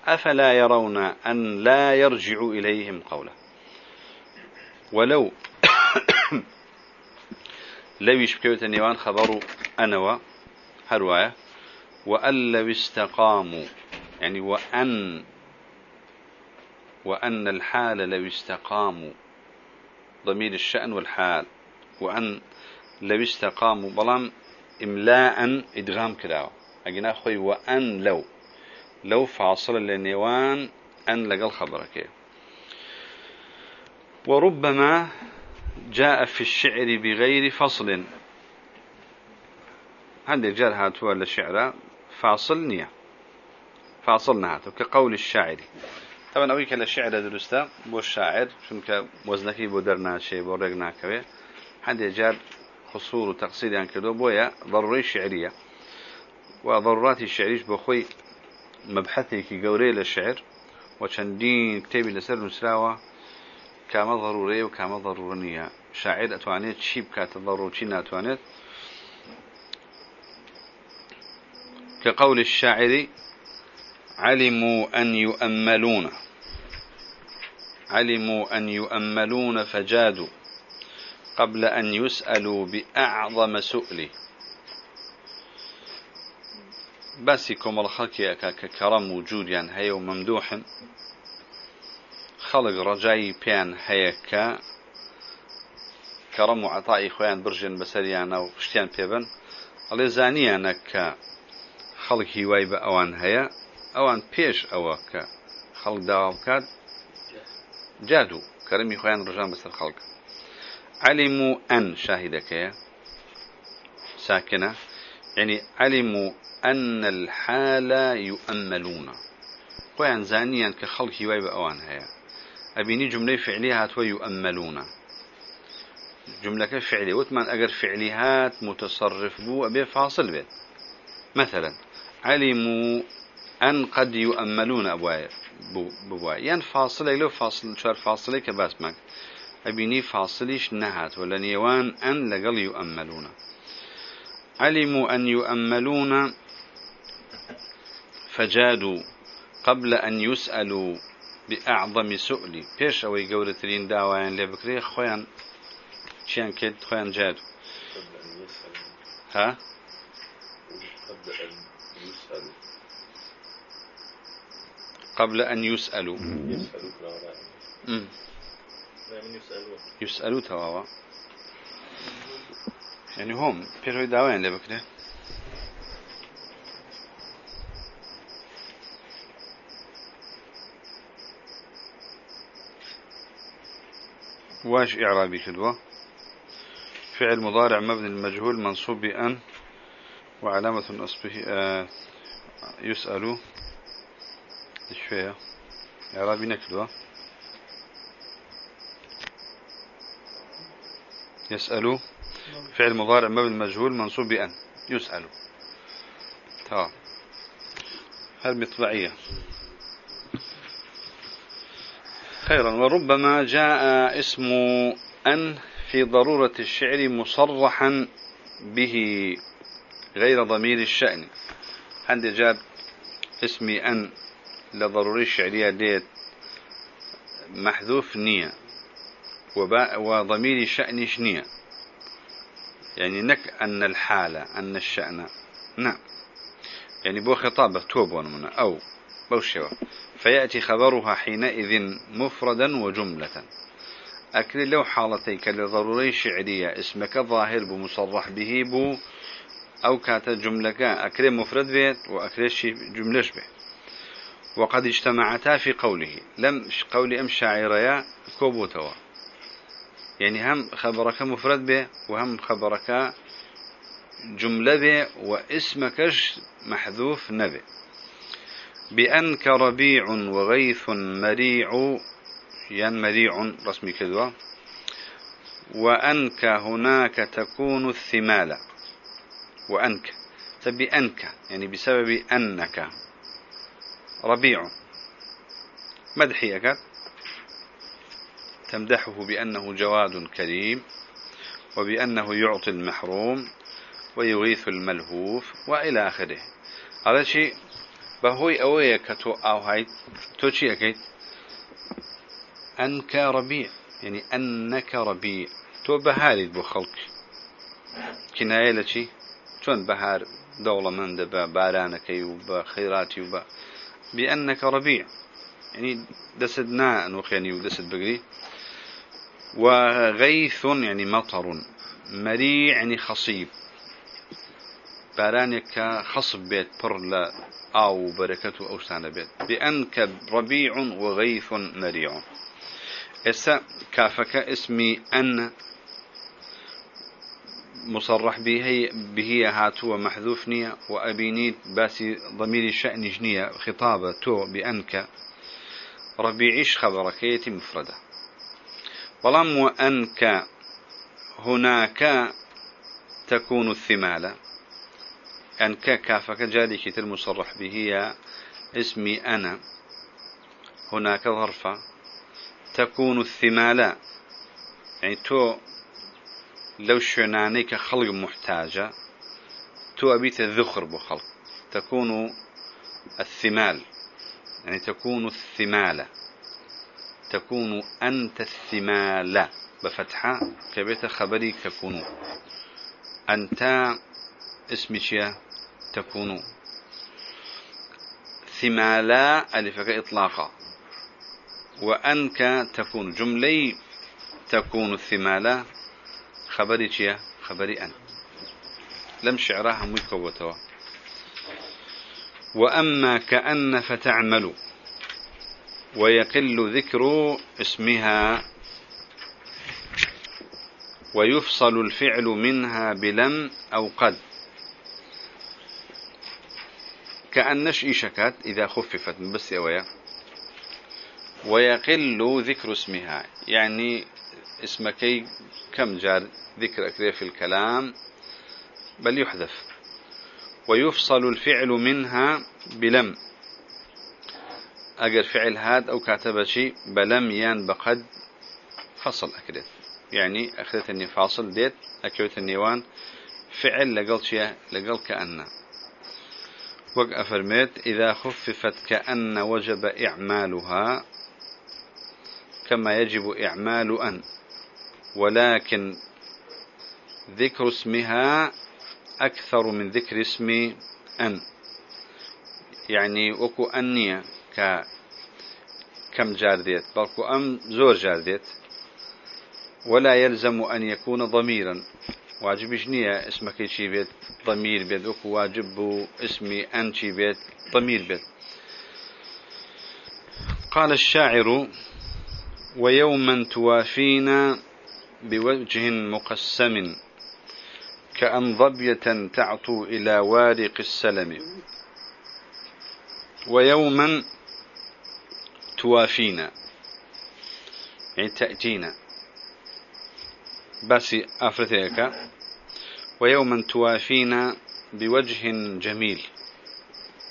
أفلا يرون أن لا يرجع إليهم قولا. ولو لو يشبكوت النيوان خبروا أنوا هرواية. وأن لو استقاموا يعني وأن وأن الحال لو استقاموا ضمير الشأن والحال وأن لو استقاموا بلام إملاء إدغام كراو أجنا أخوي وأن لو لو فاصل للنيوان أن لقى خبرك. وربما جاء في الشعر بغير فصل. هذا جار هاتوا للشعر فاصل فاصلنا هاتوا كقول الشاعر. طبعا أويك للشعر درستا بو الشاعر شنك وزنكي بو درنا شيء بو رقنا كوي هذا جار خصور وتقصير يعني كدو بويا ضروري شعرية وضرورات الشعريش بخوي مبحثي كي قوري للشعر وشندين كتابي لسر نسراوه كما ضرورية وكما ضرورية شاعر أتوانيت شيب كات ضروري أتوانيت كقول الشاعر علموا أن يؤملون. علموا أن يؤملون فجادوا قبل أن يسألوا بأعظم سؤل باسكم الخلق ككرم وجود يعني هي وممدوح. خلق رجاي بيان هيك كرم وعطاء خوان برجن بسريانا وشتيان بيبن. الله زانيانا ك خلق هواي بأوان هيا. أوان بيش أواك خلق داوكات جادو. كرمي خوان رجان بس الخلق علموا أن شاهدك ساكنة يعني علموا أن الحال يؤملون خوان زانيا كخلق وايب أوان هيا أبيني جملة فعلية ويؤملون جملة فعلية وثمان أجر فعليات متصرف بو أبي فاصل بيت مثلا علموا أن قد يؤملون أبواي بواي. يعني فاصلة لو فاصل شار فاصلة كباس ماك. أبيني فاصليش نهات ولا نيوان أن لقل يؤملون. علموا أن يؤملون فجادوا قبل أن يسألوا بأعظم سؤل. بيش أوي قولترين داوين لبكري خوان شيان كيد خوان جادوا ها قبل أن يسألوا قبل أن يسألوا. يسألوا يسألوا. تواوا يعني هم بيروي داوين لبكري واش إعرابي كدوة فعل مضارع مبني المجهول منصوب بأن وعلامة نصبه آه يسأل فيها إعرابي نكدوة يسأل فعل مضارع مبني المجهول منصوب بأن يسأل تمام هل مطبعية خيرا وربما جاء اسم أن في ضرورة الشعر مصرحا به غير ضمير الشأن عندي جاب اسمي أن لضروري الشعرية ديت محذوف نية وضمير الشأن شنية يعني نك أن الحالة أن الشأن. نعم. يعني بو خطابة توبون من أو بوشوا فيأتي خبرها حينئذ مفردا وجملة. أكل لو حالتيك لضروري شعرية اسمك ظاهر بمصرح به بو أو كات جملة أكل مفرد بيت وأكل جملة به وقد اجتمعتا في قوله. لم قول أم شاعريا كوبوتوا. يعني هم خبرك مفرد به وهم خبرك جملة به واسمكش محذوف نبي بأنك ربيع وغيث مريع ين مريع رسمي كذوة. وأنك هناك تكون الثمالة وأنك. بأنك يعني بسبب أنك. ربيع. مدحيك. تمدحه بأنه جواد كريم وبأنه يعطي المحروم ويغيث الملهوف وإلى آخره. هذا شيء بهوي أوي كتو أو هاي تو شي أكيد أنك ربيع. يعني أنك ربيع. تو بهاري بو خلق. كناية لشي؟ شون بهار دولة من دبا بارانكي وبخيراتي وب بأنك ربيع. يعني دسد ناء وخياني ودسد بقري. وغيث يعني مطر. مريع يعني خصيب. بارانك خصب بيت بر أو بركة أو سنة بيت. بأنك ربيع وغيث مريع. إسا كافك اسمي أن مصرح به به هاتو محذوف نية وأبينيت باسي ضمير الشأن جنية خطابة تو بأنك. ربيعيش خبرك يتي مفردة. ولم وأنك هناك تكون الثمالة أن كافك جالي كتر مصرح به هي اسمي أنا. هناك ظرفة تكون الثمالة يعني تو لو شنانيك خلق محتاجة تو أبيت الذخر بخلق. تكون الثمال يعني تكون الثمالة تكون أنت الثمالة بفتحة كبيت خبري تكون. أنت اسمك تكون. ثمالا ألفك إطلاقا. وأنك تكون. جملي تكون الثمالا خبري شيا خبري أن لم شعرها مكوتوا وأما كأن فتعمل. ويقل ذكر اسمها. ويفصل الفعل كأنش إيشكات إذا خففت. بس أويا ويقل ذكر اسمها. يعني اسمكي كم جار ذكر أكري في الكلام بل يحذف. ويفصل الفعل منها بلم. أجر فعل هاد أو كاتب شيء بلم يان بقد فصل أكريت يعني أخذت أني فاصل ديت أكريت النيوان فعل لقل شيء لقل كأن. وق أفرميت إذا خففت كأن وجب إعمالها كما يجب إعمال أن. ولكن ذكر اسمها أكثر من ذكر اسم أن. يعني وكو أنية ك كم جارديت بلكو أم زور جارديت ولا يلزم أن يكون ضميرا. واجب جنية اسمك شي بيت ضمير بيت. وكو واجب اسمي أن شي بيت ضمير بيت. قال الشاعر ويوما توافينا بوجه مقسم كأن ضبية تعطو إلى وارق السلم. ويوما توافينا يعني تأتينا. بس أفرتيك ويوما توافينا بوجه جميل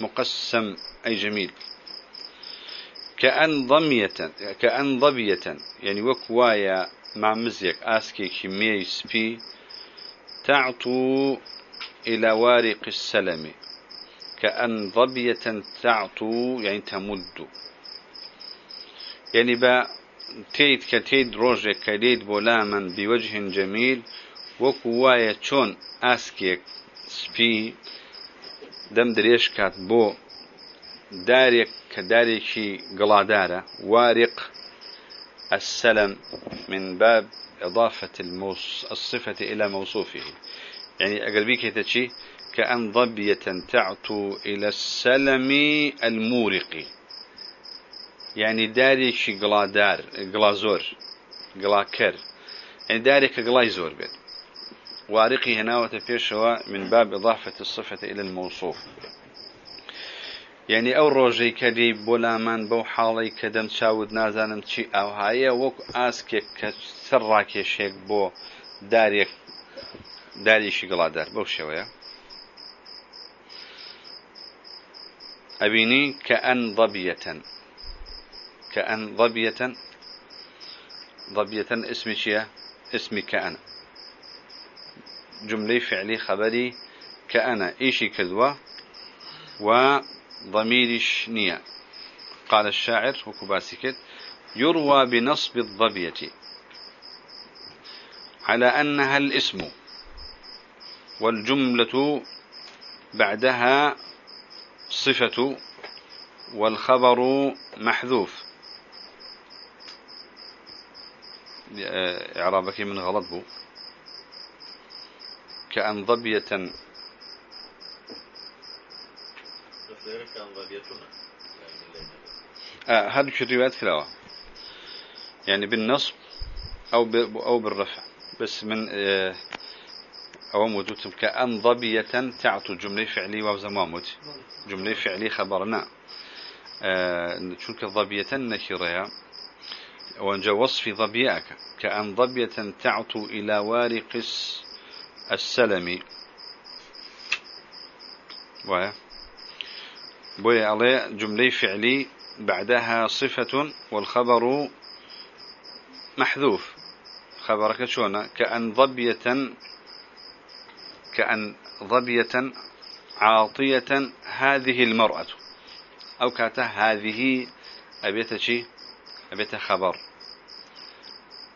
مقسم أي جميل. كأن ضمية كأن ضبية يعني وكوايا مزيك آسكي كمية سبي. تعطو إلى وارق السلم. كأن ضبية تعطو يعني تمد. يعني با تيد كتيد روجك كليد بولاما بوجه جميل. وكوايا تشون آسكيك سبي. دم دريش كات بو. دارك كداركي قلادارة. وارق. السلم من باب إضافة الموص... الصفة إلى موصوفه. يعني أقربيك تشي كأن ضبية تعطو إلى السلم المورق. يعني داري شي قلادار قلازور قلاكر يعني داري كقلايزور بيت. وارقي هنا وتفيشوا من باب إضافة الصفة إلى الموصوف. يعني ئەو ڕۆژەی کە دەی بۆ لامان بەو حاڵی کە دەم چاود نازانم چی ئاوهایە وەک ئاسکێک کە سەر ڕاکێشێک بۆ دارێک داریشی گڵادار. بەو شێوەیە. ئەبینی کە ئەن ضەبیەتەن. کە ئەن اسمی چییە؟ اسمی کە ئەن. جملەی فعلی خەبەری کە ئەنە. ئیشی کردووە. و ضميرش نية قال الشاعر وكباسكت يروى بنصب الضبية. على أنها الاسم والجملة بعدها صفة والخبر محذوف. إعرابك من غلط كأن ضبية آه هذا روايات كلاوة يعني بالنصب أو أو بالرفع. بس من آه أو موجود كأن ضبية تعطو جملة فعلي وزمامت جملة فعلي خبرنا. آه شو كضبية نكرها وانجا وصف ضبيئك كأن ضبية تعطو إلى وارق السلم. وهي؟ بوي عليه جملة فعلي بعدها صفة والخبر محذوف. خبرك شونا كأن ضبية كأن ضبية عاطية هذه المرأة. أو كاته هذه أبيت شي؟ أبيت خبر.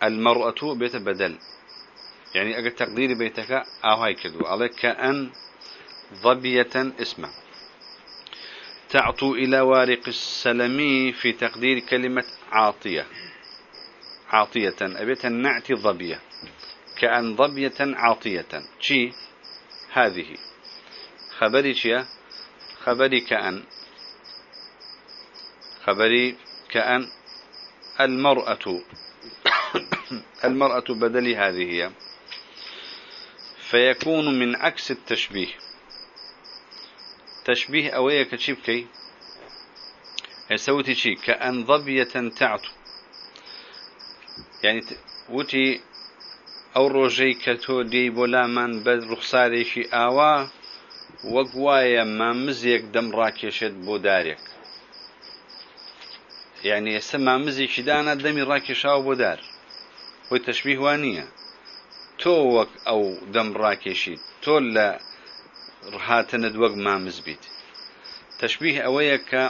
المرأة بيت بدل. يعني أجل تقدير بيتك أو هاي كدو. عليك كأن ضبية اسمه. تعطو إلى وارق السلمي في تقدير كلمة عاطية. عاطية. أبيت النعت ضبية كأن ضبية عاطية. شي؟ هذه. خبري شيا خبري كأن. خبري كأن. المرأة. المرأة بدل هذه فيكون من عكس التشبيه. تشبيه أوية كشيب كي يسوتي شي كأن ضبية تعطو يعني وتي ئەو ڕۆژەی کە تۆ دێی بۆ لامان بە ڕوخسارێکی ئاوا وەک وایە مامزێک دەم ڕاکێشێت بۆ دارێک. یعنی ئێستا مامزێکی دانا دەمی ڕاکێشاوە بۆ دار. خۆی تەشببیه وان نییە. تۆ وەک ئەو دەم ڕاکێشیت تۆ لە ڕهاتنت وەک مامز بیت. تەشببیه ئەوەیە کە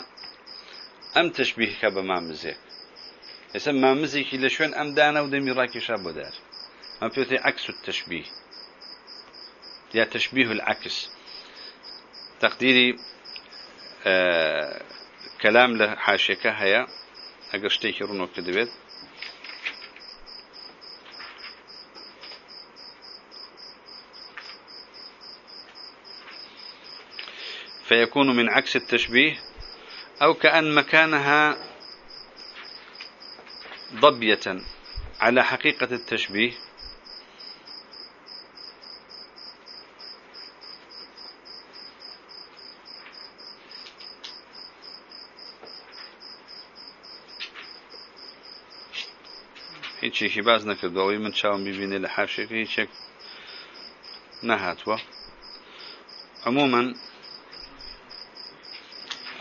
ئەم تەشببیهکە بە مامزێک. ئێستا مامزێکی لە شوێن ئەم دانا و دەمی ڕاکێشا بۆ دار. ما فيه عكس التشبيه يا تشبيه العكس تقديري آه كلام لحاشيك هيا اگر شتيك رونو كدبت فيكون من عكس التشبيه أو كأن مكانها ضبية على حقيقة التشبيه. هیچێکی باز نەکردەوەی من چاوم ببینێ لە حاشێکە هیچێک نەهاتوە عموما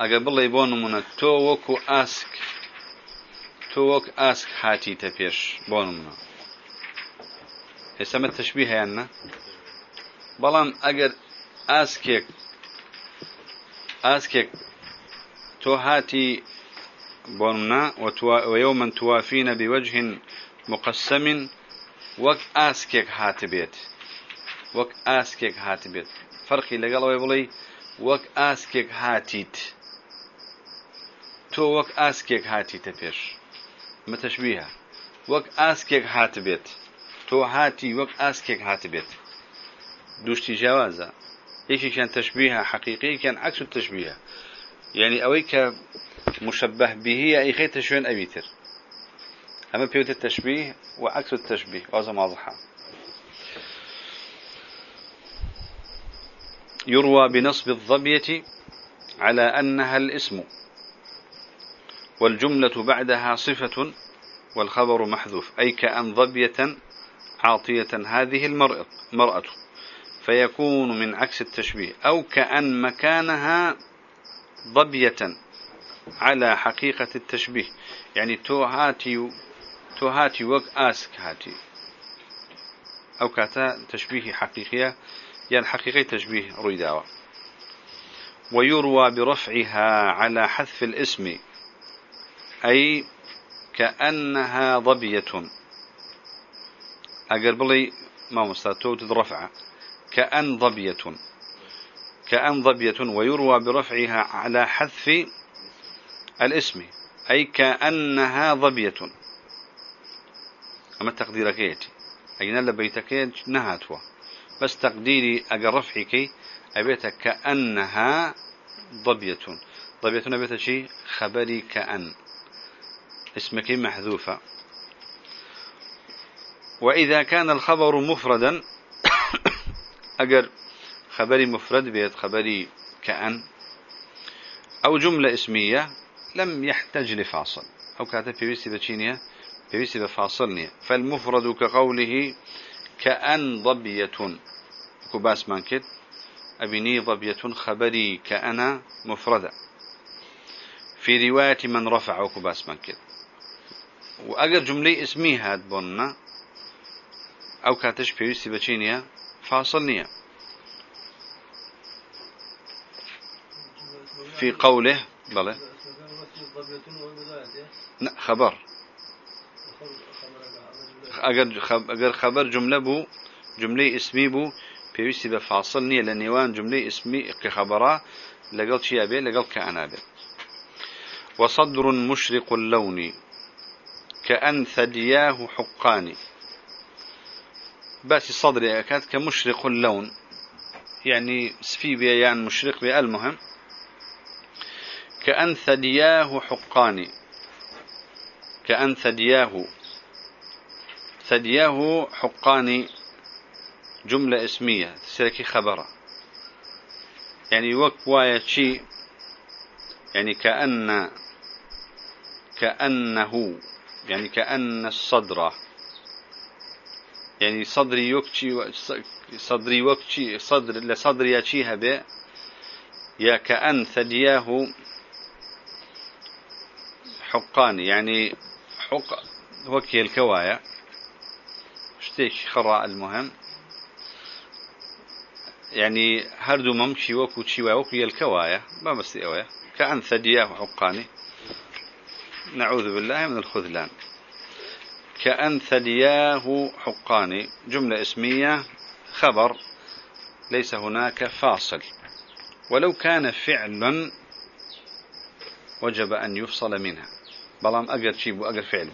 ئەگە بڵێ بۆ نمونە تۆ وەکو ئاسک تۆ وەک ئاسک هاتیتە پێش بۆ نمونە. ئێسەمە تەشبی هەیەن نە بەڵام ئەگەر ئاسکێک ئاسکێک تۆ هاتی بۆنمنا ويوما توافين بوجه مقسم وەک ئاسکێک هاتبێت وەک ئاسکێک هاتبێت فەرقی لەگەڵەوەی بڵێ وەک ئاسکێک هاتیت. تۆ وەک ئاسکێک هاتیتە پێش متەشبیە وەک ئاسکێک هاتبێت تۆ هاتی وەک ئاسکێک هاتبێت دوشتی جیاوازە. یەکێکیان تەشبیه حقیقیکیان عکس و تەشبیه یعنی ئەوەی کە مشبه بهی ئەیخێتە شوێن ئەویتر أما بيوت التشبيه وعكس التشبيه وهذا واضحة يروى بنصب الضبية على أنها الاسم. والجملة بعدها صفة والخبر محذوف أي كأن ضبية عاطية هذه المرأة فيكون من عكس التشبيه أو كأن مكانها ظبية على حقيقة التشبيه. يعني تو هاتي تو هاتي وك آسك هاتي أو كاتا تشبيه حقيقية يعني حقيقي تشبيه رويداوة ويروى برفعها على حذف الاسم أي كأنها ظبية. أقربلي ما مستطوع تدرفع كأن ضبية. كأن ضبية ويروى برفعها على حذف الاسم. أي كأنها ضبية. أما تقديرك يتي أجنا لبيتك نهاتوا بس تقديري أجر رفعك أبيتك كأنها ضبية. ضبية نبيت شيء خبري كأن. اسمك محذوفة. وإذا كان الخبر مفردا أجر خبري مفرد بيت خبري كأن أو جملة اسمية لم يحتاج لفاصل. أو كاتب في بيستي بتشينيا بيستي بفاصلني فالمفرد كقوله كأن ضبية كباس مانكت. أبني ضبية خبري كأنا مفردة في رواية من رفع كباس مانكت. وأجر جملة اسمي هاد بنا أو كاتش بيستي بتشينيا فاصلني في قوله بلى. خبر. اگر خبر جملة بو جملة اسمي بو پێویستی بە فاصل نییە جملەی اسمی کە خەبەڕا لەگەڵ چیا بێ لەگەڵ کە ئەنا بێت وصدر مشرق اللون. كأن ثدياه حقاني بس صدري أكاد كمشرق اللون. يعني سفي بيان يعني مشرق بي المهم. كأن ثدياه حقاني كأن ثدياه ثدياه حقاني جملة اسمية. تسلكي خبرة. يعني وك وايا شي. يعني كأن. كأنه. يعني كأن الصدر. يعني صدري يكشي صدري وكشي صدر لصدري يشيها به. يا كأن ثدياه حقان. يعني حق وكي الكوايا. شتيك خراء المهم. يعني هردو ممشي وكو تشيوا وكو الكوايا. ما بس كأن ثدياه حقاني. نعوذ بالله من الخذلان. كأن ثدياه حقاني جملة اسمية خبر ليس هناك فاصل. ولو كان فعلا وجب أن يفصل منها. بلام أقر شيء وأقر فعل.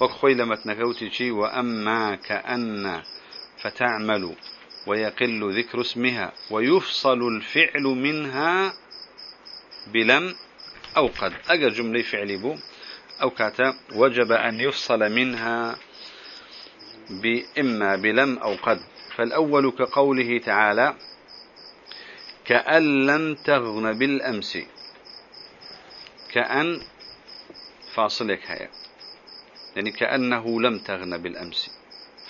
وكخوي لما تنكوتي شيء وأما كأن فتعمل ويقل ذكر اسمها ويفصل الفعل منها بلم أو قد. أقر جملة فعل بو. أو كاتا وجب أن يفصل منها بإما بلم أو قد. فالأول كقوله تعالى كأن لم تغن بالأمس. كأن فاصلك هيا. يعني كأنه لم تغن بالأمس.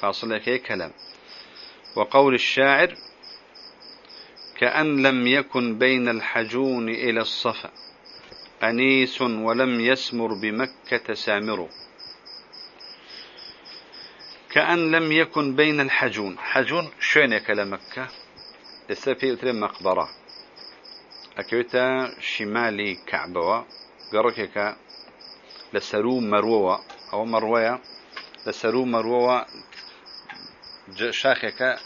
فاصلك هي كلام. وقول الشاعر كأن لم يكن بين الحجون إلى الصفا. أنيس ولم يسمر بمكة سامر. كأن لم يكن بين الحجون. حجون شوينك لمكة لسه أترم مقبرة. أكيوتا شمالي كعبوا قركك لسرو مروة أو مروية لسرو مروة شاخك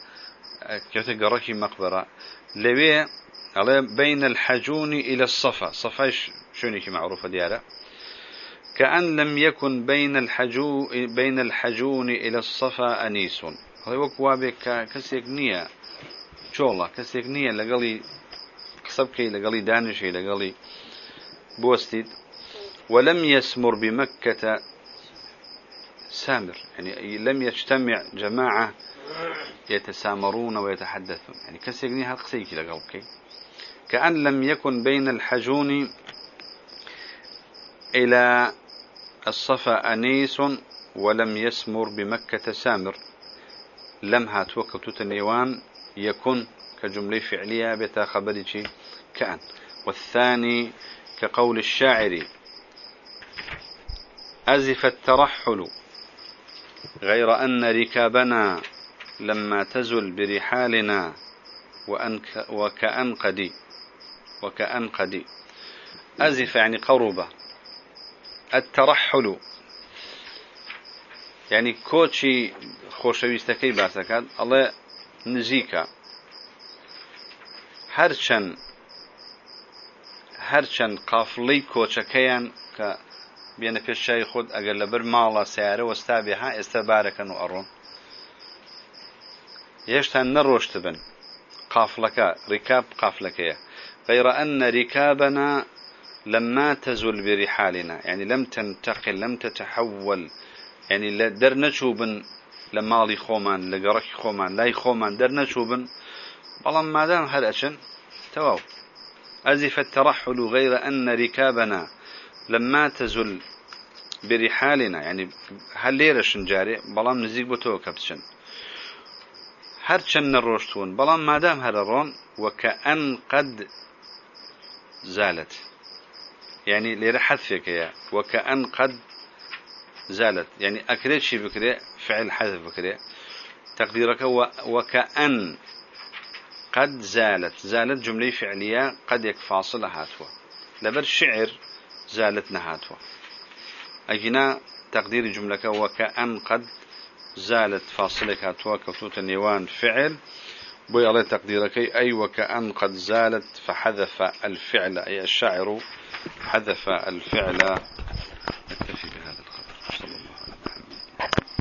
كيوتا قركي مقبرة. لوي بين الحجون إلى الصفا. صفا شونيك معروفة ديارة كأن لم يكن بين الحجو بين الحجون إلى الصفا أنيس. هذا وكوا بك نية. شولا كسيك نية لقلي قصبكي لقلي دانشي لقلي بوستيد. ولم يسمر بمكة سامر. يعني لم يجتمع جماعة يتسامرون ويتحدثون. يعني كسيك نية هالقسيكي لقلبكي كأن لم يكن بين الحجون إلى الصفا أنيس ولم يسمر بمكة سامر. لم هاتوك النيوان يكن كجملة فعلية بتا خبرتي كأن. والثاني كقول الشاعر أزف الترحل غير أن ركابنا لما تزل برحالنا وكأنقدي وكأنقدي. أزف يعني قربة الترحل. يعني كوتشي خۆشەویستەکەی باسەکەات ئەڵێ نزیکە. هەرچەند هەرچەند قافڵەی کۆچەکەیان کە بێنە پێشایی خۆت ئەگەر لەبەر ماڵە سیارە وەستا بێها ئێستا بارەکەن و ئەڕۆن. هێشتا نەڕۆشت بن. قافڵەکە ڕیکاب قافلەکەیە. غیرە ئەن نەریکابنا لما تزل برحالنا يعني لم تنتقل لم تتحول. يعني در نشوبن لمالي خومان لقرك خومان لاي خومان در نشوبن. بلان ما دام هل أشن تواو. أزف الترحل غير أن ركابنا. لما تزل برحالنا يعني هل ليرش جاري؟ بلان نزيق بتو كبتشن هرچن نروشتون. بلان ما دام هل وكأن قد زالت. يعني ليرى حذفك يا وكأن قد زالت. يعني أكريت شي بكري فعل حذف بكري. تقديرك وكأن قد زالت. زالت جملة فعلية قد يك فاصلة هاتوا لبر شعر زالت نهاتوا أجنا تقدير جملك. وكأن قد زالت فاصلة هاتوا كفتوت النيوان فعل. بوي على تقديرك. أي وكأن قد زالت فحذف الفعل. أي الشاعر حذف الفعل